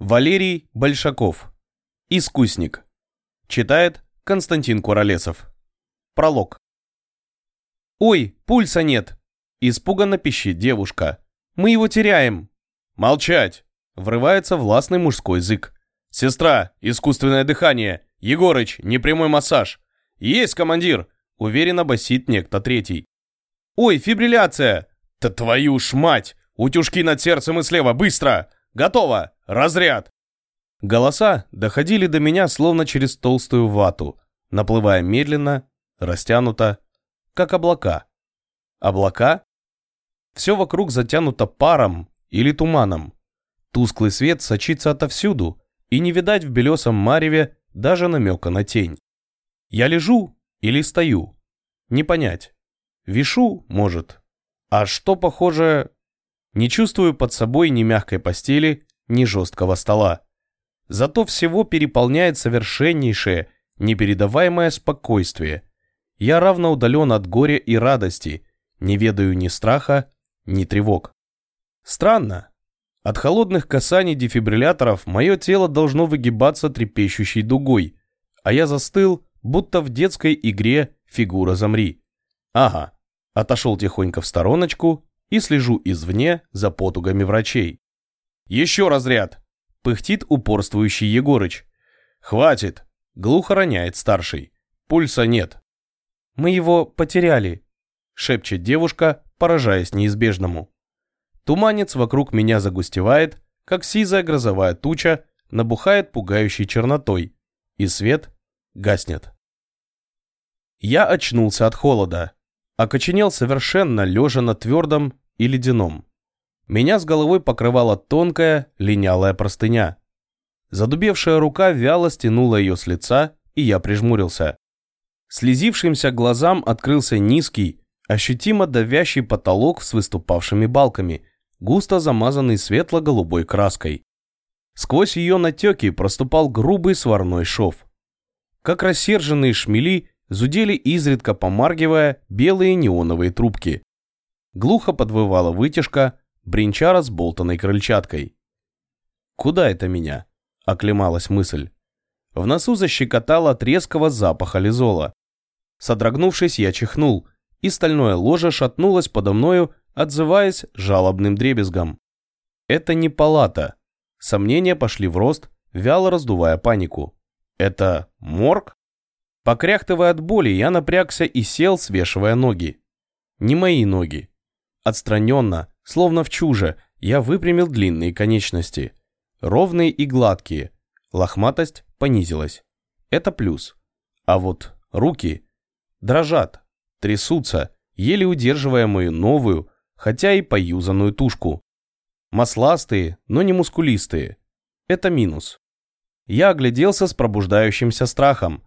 Валерий Большаков. Искусник. Читает Константин Куролесов. Пролог. «Ой, пульса нет!» Испуганно пищит девушка. «Мы его теряем!» «Молчать!» Врывается властный мужской язык. «Сестра, искусственное дыхание! Егорыч, непрямой массаж!» «Есть, командир!» Уверенно басит некто третий. «Ой, фибрилляция!» «Да твою ж мать! Утюжки над сердцем и слева, быстро! Готово! Разряд!» Голоса доходили до меня словно через толстую вату, наплывая медленно, растянуто, как облака. Облака? Все вокруг затянуто паром или туманом. Тусклый свет сочится отовсюду, и не видать в белесом мареве даже намека на тень. Я лежу или стою? Не понять. Вишу, может. А что похоже... Не чувствую под собой ни мягкой постели, ни жесткого стола. Зато всего переполняет совершеннейшее, непередаваемое спокойствие. Я равно удален от горя и радости, не ведаю ни страха, ни тревог. Странно. От холодных касаний дефибрилляторов мое тело должно выгибаться трепещущей дугой, а я застыл, будто в детской игре «Фигура замри». Ага, отошел тихонько в стороночку и слежу извне за потугами врачей. «Еще разряд!» – пыхтит упорствующий Егорыч. «Хватит!» – глухо роняет старший. «Пульса нет». «Мы его потеряли», – шепчет девушка, поражаясь неизбежному. Туманец вокруг меня загустевает, как сизая грозовая туча набухает пугающей чернотой, и свет гаснет. Я очнулся от холода, окоченел совершенно лежа на твердом и ледяном. Меня с головой покрывала тонкая, линялая простыня. Задубевшая рука вяло стянула ее с лица, и я прижмурился. Слезившимся глазам открылся низкий, ощутимо давящий потолок с выступавшими балками, густо замазанный светло-голубой краской. Сквозь ее натеки проступал грубый сварной шов. Как рассерженные шмели зудели изредка помаргивая белые неоновые трубки. Глухо подвывала вытяжка, бренча разболтанной крыльчаткой. «Куда это меня?» – оклемалась мысль. В носу защекотало от резкого запаха лизола. Содрогнувшись, я чихнул, и стальное ложе шатнулось подо мною, отзываясь жалобным дребезгом. Это не палата. Сомнения пошли в рост, вяло раздувая панику. Это морг? Покряхтывая от боли, я напрягся и сел, свешивая ноги. Не мои ноги. Отстраненно, словно в чуже, я выпрямил длинные конечности. Ровные и гладкие. Лохматость понизилась. Это плюс. А вот руки дрожат, трясутся, еле удерживая мою новую, хотя и поюзанную тушку. Масластые, но не мускулистые. Это минус. Я огляделся с пробуждающимся страхом.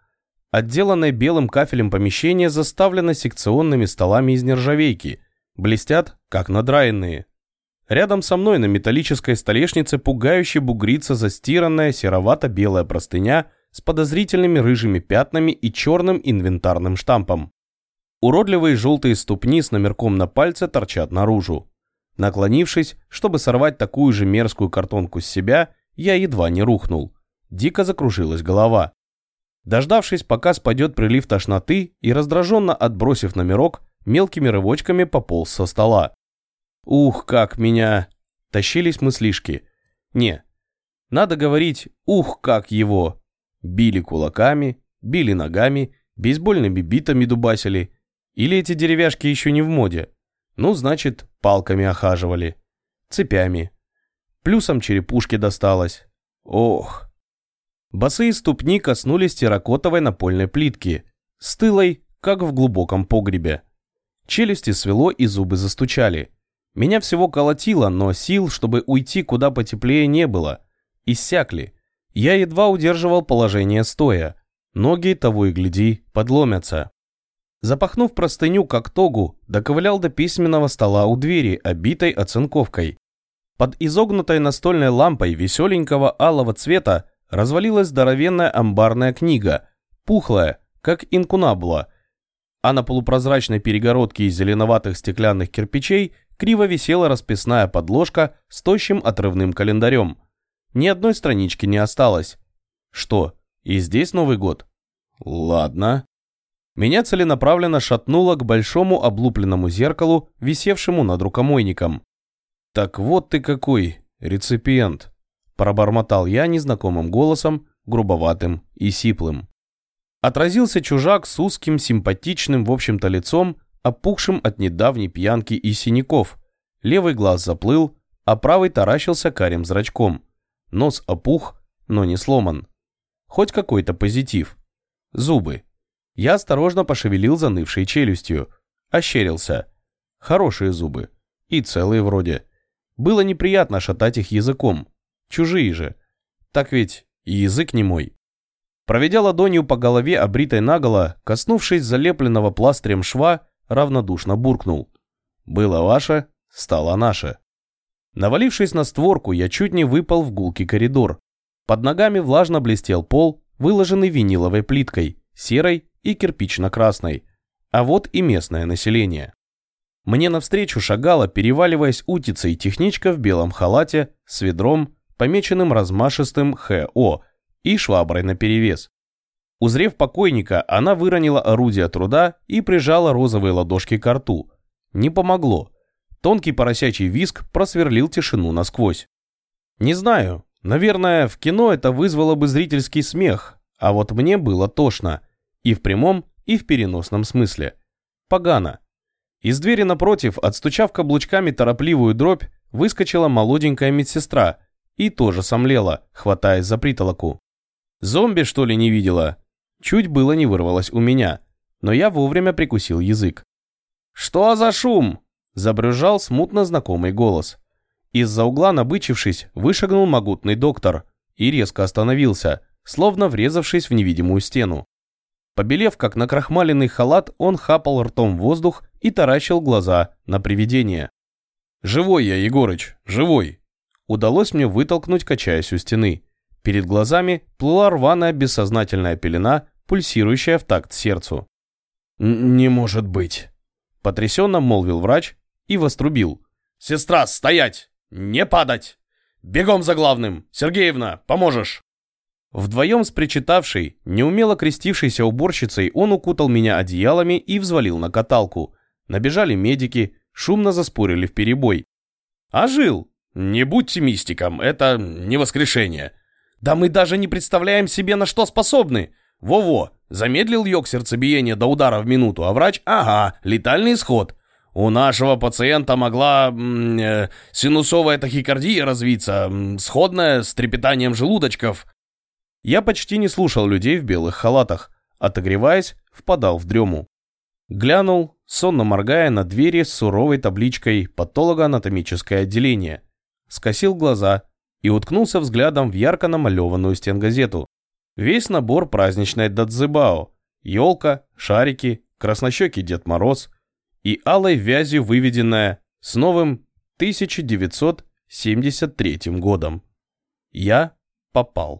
Отделанное белым кафелем помещение заставлено секционными столами из нержавейки – блестят, как надраенные. Рядом со мной на металлической столешнице пугающе бугрится застиранная серовато-белая простыня с подозрительными рыжими пятнами и черным инвентарным штампом. Уродливые желтые ступни с номерком на пальце торчат наружу. Наклонившись, чтобы сорвать такую же мерзкую картонку с себя, я едва не рухнул. Дико закружилась голова. Дождавшись, пока спадет прилив тошноты и раздраженно отбросив номерок, мелкими рывочками пополз со стола. Ух, как меня... Тащились мыслишки. Не, надо говорить «ух, как его». Били кулаками, били ногами, бейсбольными битами дубасили. Или эти деревяшки еще не в моде. Ну, значит, палками охаживали. Цепями. Плюсом черепушки досталось. Ох. Босые ступни коснулись терракотовой напольной плитки. Стылой, как в глубоком погребе. Челюсти свело и зубы застучали. Меня всего колотило, но сил, чтобы уйти куда потеплее, не было. Иссякли. Я едва удерживал положение стоя. Ноги, того и гляди, подломятся. Запахнув простыню как тогу, доковылял до письменного стола у двери, обитой оцинковкой. Под изогнутой настольной лампой веселенького алого цвета развалилась здоровенная амбарная книга, пухлая, как инкунабула, а на полупрозрачной перегородке из зеленоватых стеклянных кирпичей криво висела расписная подложка с тощим отрывным календарем. Ни одной странички не осталось. Что, и здесь Новый год? Ладно. Меня целенаправленно шатнуло к большому облупленному зеркалу, висевшему над рукомойником. «Так вот ты какой, реципиент!» Пробормотал я незнакомым голосом, грубоватым и сиплым. Отразился чужак с узким, симпатичным, в общем-то, лицом, опухшим от недавней пьянки и синяков. Левый глаз заплыл, а правый таращился карим зрачком. Нос опух, но не сломан. Хоть какой-то позитив. Зубы. Я осторожно пошевелил занывшей челюстью. Ощерился. Хорошие зубы. И целые вроде. Было неприятно шатать их языком. Чужие же. Так ведь и язык не мой. Проведя ладонью по голове, обритой наголо, коснувшись залепленного пластырем шва, равнодушно буркнул. «Было ваше, стало наше». Навалившись на створку, я чуть не выпал в гулкий коридор. Под ногами влажно блестел пол, выложенный виниловой плиткой, серой и кирпично-красной. А вот и местное население. Мне навстречу шагала, переваливаясь утицей, техничка в белом халате с ведром, помеченным размашистым ХО и шваброй наперевес. Узрев покойника, она выронила орудие труда и прижала розовые ладошки к рту. Не помогло. Тонкий поросячий виск просверлил тишину насквозь. Не знаю, наверное, в кино это вызвало бы зрительский смех, а вот мне было тошно. И в прямом, и в переносном смысле. Погано. Из двери напротив, отстучав каблучками торопливую дробь, выскочила молоденькая медсестра и тоже сомлела, хватаясь за притолоку. Зомби, что ли, не видела? Чуть было не вырвалось у меня, но я вовремя прикусил язык. «Что за шум?» – забрюжал смутно знакомый голос. Из-за угла, набычившись, вышагнул могутный доктор и резко остановился, словно врезавшись в невидимую стену. Побелев, как накрахмаленный халат, он хапал ртом воздух и таращил глаза на привидение. «Живой я, Егорыч, живой!» Удалось мне вытолкнуть, качаясь у стены. Перед глазами плыла рваная бессознательная пелена, пульсирующая в такт сердцу. «Не может быть!» Потрясенно молвил врач и вострубил. «Сестра, стоять! Не падать! Бегом за главным! Сергеевна, поможешь!» Вдвоем с причитавшей, неумело крестившейся уборщицей он укутал меня одеялами и взвалил на каталку. Набежали медики, шумно заспорили в перебой. «А жил! Не будьте мистиком, это не воскрешение!» «Да мы даже не представляем себе, на что способны!» «Во-во! Замедлил йог сердцебиение до удара в минуту, а врач, ага, летальный исход!» У нашего пациента могла э, синусовая тахикардия развиться, сходная с трепетанием желудочков. Я почти не слушал людей в белых халатах, отогреваясь, впадал в дрему. Глянул, сонно моргая на двери с суровой табличкой «Патологоанатомическое отделение». Скосил глаза и уткнулся взглядом в ярко намалеванную стенгазету. Весь набор праздничной дадзебао. Елка, шарики, краснощекий Дед Мороз и алой вязью выведенная с новым 1973 годом. Я попал.